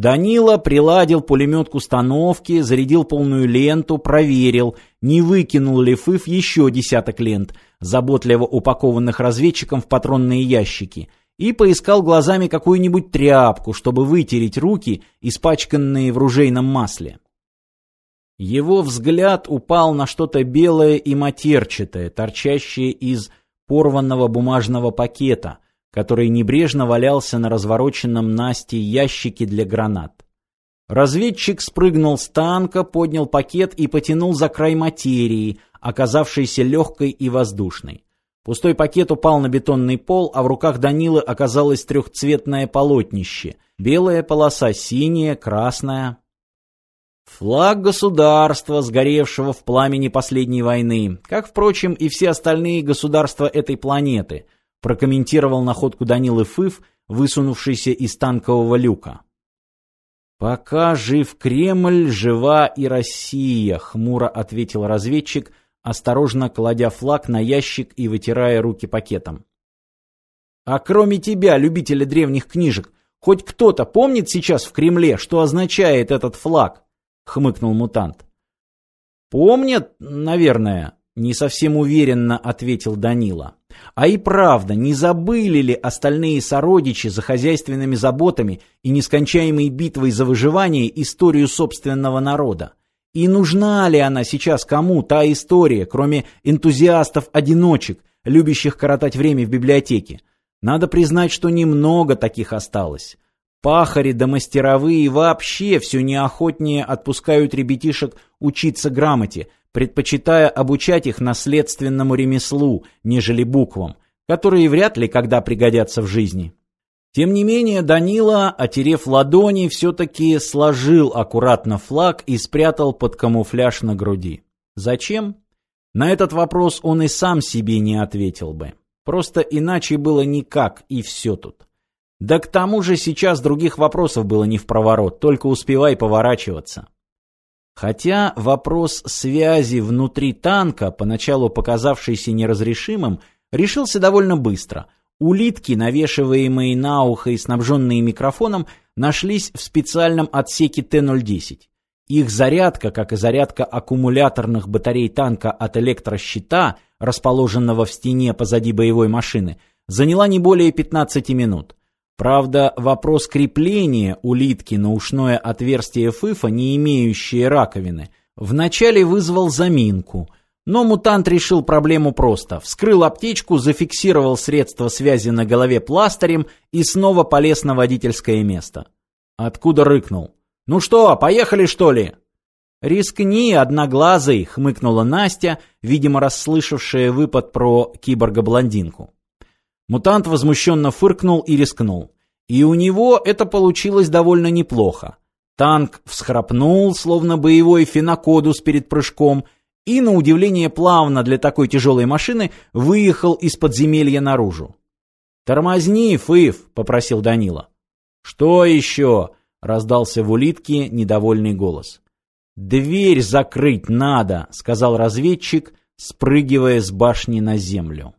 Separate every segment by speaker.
Speaker 1: Данила приладил пулемет к установке, зарядил полную ленту, проверил, не выкинул ли ФЫФ еще десяток лент, заботливо упакованных разведчиком в патронные ящики, и поискал глазами какую-нибудь тряпку, чтобы вытереть руки, испачканные в ружейном масле. Его взгляд упал на что-то белое и матерчатое, торчащее из порванного бумажного пакета – который небрежно валялся на развороченном Насте ящике для гранат. Разведчик спрыгнул с танка, поднял пакет и потянул за край материи, оказавшейся легкой и воздушной. Пустой пакет упал на бетонный пол, а в руках Данилы оказалось трехцветное полотнище. Белая полоса, синяя, красная. Флаг государства, сгоревшего в пламени последней войны, как, впрочем, и все остальные государства этой планеты – прокомментировал находку Данилы Фыф, высунувшийся из танкового люка. «Пока жив Кремль, жива и Россия», — хмуро ответил разведчик, осторожно кладя флаг на ящик и вытирая руки пакетом. «А кроме тебя, любителя древних книжек, хоть кто-то помнит сейчас в Кремле, что означает этот флаг?» — хмыкнул мутант. «Помнят, наверное», — не совсем уверенно ответил Данила. А и правда, не забыли ли остальные сородичи за хозяйственными заботами и нескончаемой битвой за выживание историю собственного народа? И нужна ли она сейчас кому, та история, кроме энтузиастов-одиночек, любящих коротать время в библиотеке? Надо признать, что немного таких осталось. Пахари да мастеровые вообще все неохотнее отпускают ребятишек учиться грамоте – предпочитая обучать их наследственному ремеслу, нежели буквам, которые вряд ли когда пригодятся в жизни. Тем не менее, Данила, отерев ладони, все-таки сложил аккуратно флаг и спрятал под камуфляж на груди. Зачем? На этот вопрос он и сам себе не ответил бы. Просто иначе было никак, и все тут. Да к тому же сейчас других вопросов было не в проворот, только успевай поворачиваться. Хотя вопрос связи внутри танка, поначалу показавшийся неразрешимым, решился довольно быстро. Улитки, навешиваемые на ухо и снабженные микрофоном, нашлись в специальном отсеке Т-010. Их зарядка, как и зарядка аккумуляторных батарей танка от электрощита, расположенного в стене позади боевой машины, заняла не более 15 минут. Правда, вопрос крепления улитки на ушное отверстие фыфа, не имеющее раковины, вначале вызвал заминку. Но мутант решил проблему просто. Вскрыл аптечку, зафиксировал средство связи на голове пластырем и снова полез на водительское место. Откуда рыкнул? «Ну что, поехали, что ли?» «Рискни, одноглазый!» — хмыкнула Настя, видимо, расслышавшая выпад про киборга-блондинку. Мутант возмущенно фыркнул и рискнул. И у него это получилось довольно неплохо. Танк всхрапнул, словно боевой фенокодус перед прыжком, и, на удивление плавно для такой тяжелой машины, выехал из подземелья наружу. «Тормозни, Фыв!» — попросил Данила. «Что еще?» — раздался в улитке недовольный голос. «Дверь закрыть надо!» — сказал разведчик, спрыгивая с башни на землю.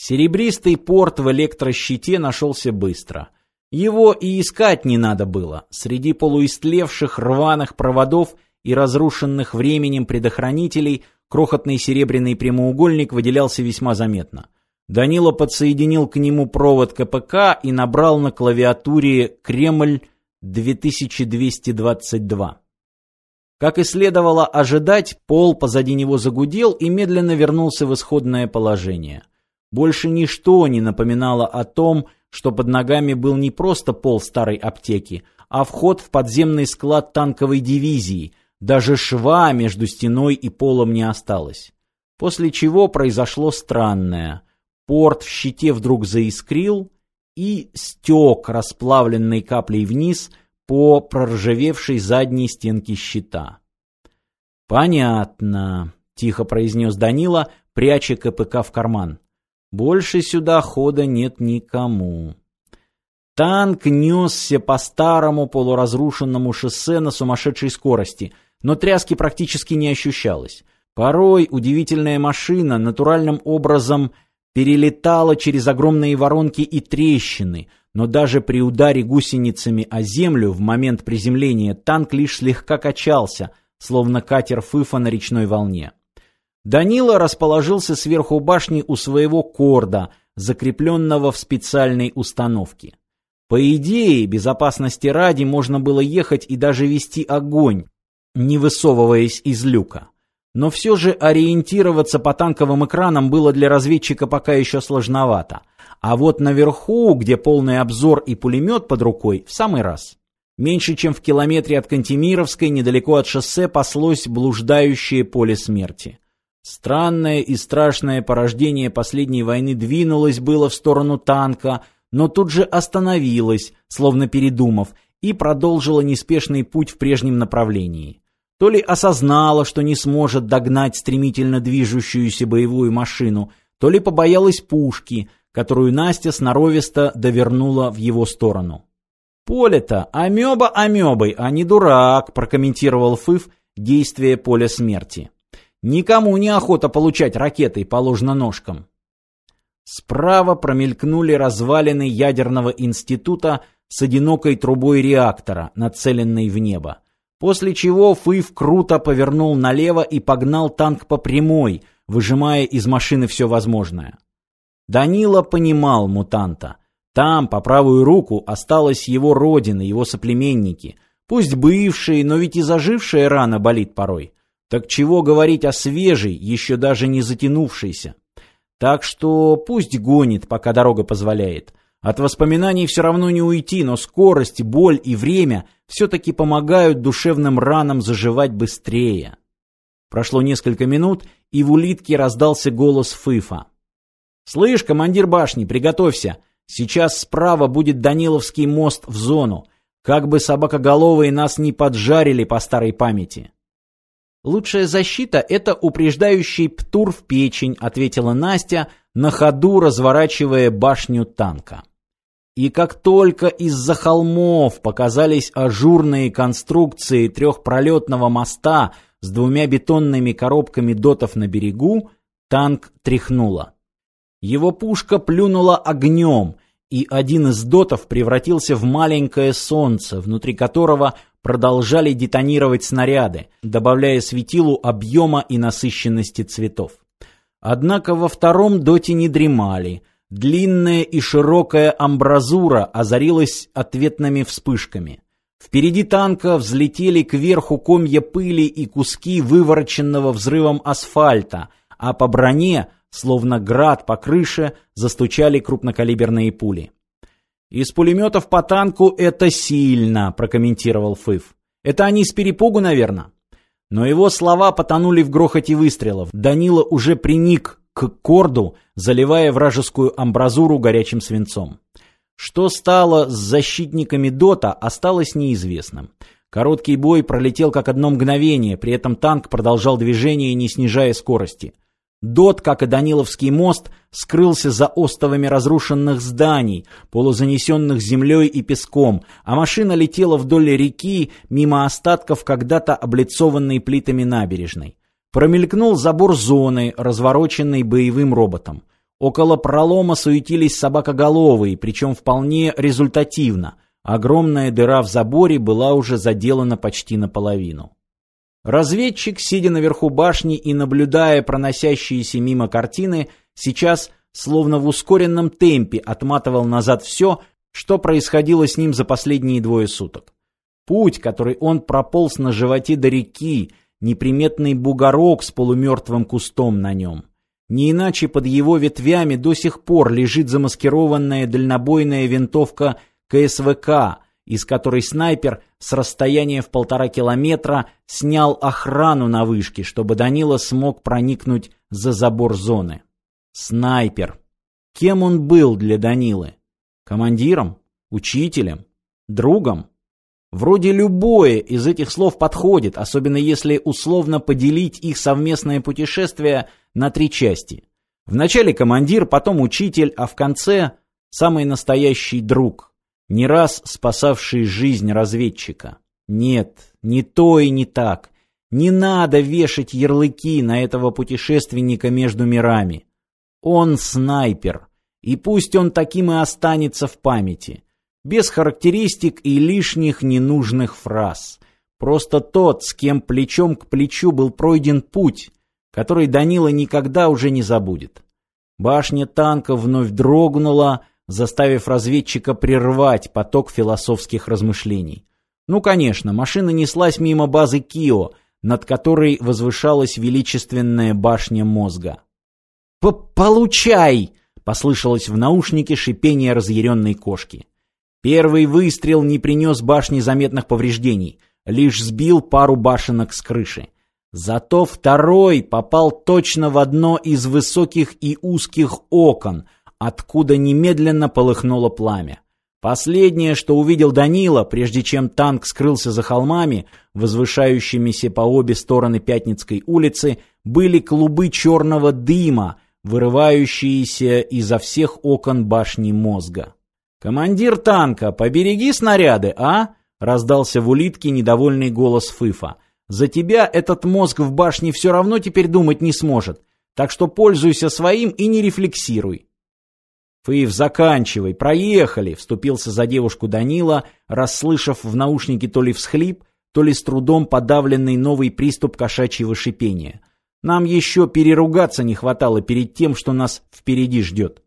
Speaker 1: Серебристый порт в электрощите нашелся быстро. Его и искать не надо было. Среди полуистлевших рваных проводов и разрушенных временем предохранителей крохотный серебряный прямоугольник выделялся весьма заметно. Данила подсоединил к нему провод КПК и набрал на клавиатуре «Кремль 2222». Как и следовало ожидать, пол позади него загудел и медленно вернулся в исходное положение – больше ничто не напоминало о том, что под ногами был не просто пол старой аптеки, а вход в подземный склад танковой дивизии. Даже шва между стеной и полом не осталось. После чего произошло странное. Порт в щите вдруг заискрил и стек расплавленной каплей вниз по проржавевшей задней стенке щита. «Понятно», — тихо произнес Данила, пряча КПК в карман. Больше сюда хода нет никому. Танк несся по старому полуразрушенному шоссе на сумасшедшей скорости, но тряски практически не ощущалось. Порой удивительная машина натуральным образом перелетала через огромные воронки и трещины, но даже при ударе гусеницами о землю в момент приземления танк лишь слегка качался, словно катер Фыфа на речной волне. Данила расположился сверху башни у своего корда, закрепленного в специальной установке. По идее, безопасности ради можно было ехать и даже вести огонь, не высовываясь из люка. Но все же ориентироваться по танковым экранам было для разведчика пока еще сложновато. А вот наверху, где полный обзор и пулемет под рукой, в самый раз. Меньше чем в километре от Кантемировской, недалеко от шоссе, паслось блуждающее поле смерти. Странное и страшное порождение последней войны двинулось было в сторону танка, но тут же остановилось, словно передумав, и продолжило неспешный путь в прежнем направлении. То ли осознала, что не сможет догнать стремительно движущуюся боевую машину, то ли побоялась пушки, которую Настя сноровисто довернула в его сторону. «Поле-то амеба амебой, а не дурак», прокомментировал Фыф действие поля смерти. Никому не охота получать ракетой по ложноножкам. Справа промелькнули развалины ядерного института с одинокой трубой реактора, нацеленной в небо. После чего Фыв круто повернул налево и погнал танк по прямой, выжимая из машины все возможное. Данила понимал мутанта. Там, по правую руку, осталась его родина, его соплеменники. Пусть бывшие, но ведь и зажившая рана болит порой. Так чего говорить о свежей, еще даже не затянувшейся? Так что пусть гонит, пока дорога позволяет. От воспоминаний все равно не уйти, но скорость, боль и время все-таки помогают душевным ранам заживать быстрее. Прошло несколько минут, и в улитке раздался голос Фыфа. «Слышь, командир башни, приготовься. Сейчас справа будет Даниловский мост в зону. Как бы собакоголовые нас не поджарили по старой памяти». «Лучшая защита — это упреждающий птур в печень», — ответила Настя, на ходу разворачивая башню танка. И как только из-за холмов показались ажурные конструкции трехпролетного моста с двумя бетонными коробками дотов на берегу, танк тряхнуло. Его пушка плюнула огнем, и один из дотов превратился в маленькое солнце, внутри которого продолжали детонировать снаряды, добавляя светилу объема и насыщенности цветов. Однако во втором доте не дремали. Длинная и широкая амбразура озарилась ответными вспышками. Впереди танка взлетели кверху комья пыли и куски вывороченного взрывом асфальта, а по броне, словно град по крыше, застучали крупнокалиберные пули. «Из пулеметов по танку это сильно», — прокомментировал Фыв. «Это они с перепугу, наверное». Но его слова потонули в грохоте выстрелов. Данила уже приник к корду, заливая вражескую амбразуру горячим свинцом. Что стало с защитниками Дота, осталось неизвестным. Короткий бой пролетел как одно мгновение, при этом танк продолжал движение, не снижая скорости. Дот, как и Даниловский мост, скрылся за остовами разрушенных зданий, полузанесенных землей и песком, а машина летела вдоль реки мимо остатков когда-то облицованной плитами набережной. Промелькнул забор зоны, развороченный боевым роботом. Около пролома суетились собакоголовые, причем вполне результативно. Огромная дыра в заборе была уже заделана почти наполовину. Разведчик, сидя наверху башни и наблюдая проносящиеся мимо картины, сейчас словно в ускоренном темпе отматывал назад все, что происходило с ним за последние двое суток. Путь, который он прополз на животе до реки, неприметный бугорок с полумертвым кустом на нем. Не иначе под его ветвями до сих пор лежит замаскированная дальнобойная винтовка КСВК, из которой снайпер с расстояния в полтора километра снял охрану на вышке, чтобы Данила смог проникнуть за забор зоны. Снайпер. Кем он был для Данилы? Командиром? Учителем? Другом? Вроде любое из этих слов подходит, особенно если условно поделить их совместное путешествие на три части. Вначале командир, потом учитель, а в конце самый настоящий друг не раз спасавший жизнь разведчика. Нет, не то и не так. Не надо вешать ярлыки на этого путешественника между мирами. Он снайпер, и пусть он таким и останется в памяти. Без характеристик и лишних ненужных фраз. Просто тот, с кем плечом к плечу был пройден путь, который Данила никогда уже не забудет. Башня танка вновь дрогнула, заставив разведчика прервать поток философских размышлений. Ну, конечно, машина неслась мимо базы Кио, над которой возвышалась величественная башня мозга. «Получай!» — послышалось в наушнике шипение разъяренной кошки. Первый выстрел не принес башне заметных повреждений, лишь сбил пару башенок с крыши. Зато второй попал точно в одно из высоких и узких окон, откуда немедленно полыхнуло пламя. Последнее, что увидел Данила, прежде чем танк скрылся за холмами, возвышающимися по обе стороны Пятницкой улицы, были клубы черного дыма, вырывающиеся изо всех окон башни мозга. «Командир танка, побереги снаряды, а?» — раздался в улитке недовольный голос Фыфа. «За тебя этот мозг в башне все равно теперь думать не сможет, так что пользуйся своим и не рефлексируй». «Фыв, заканчивай, проехали!» — вступился за девушку Данила, расслышав в наушнике то ли всхлип, то ли с трудом подавленный новый приступ кошачьего шипения. «Нам еще переругаться не хватало перед тем, что нас впереди ждет».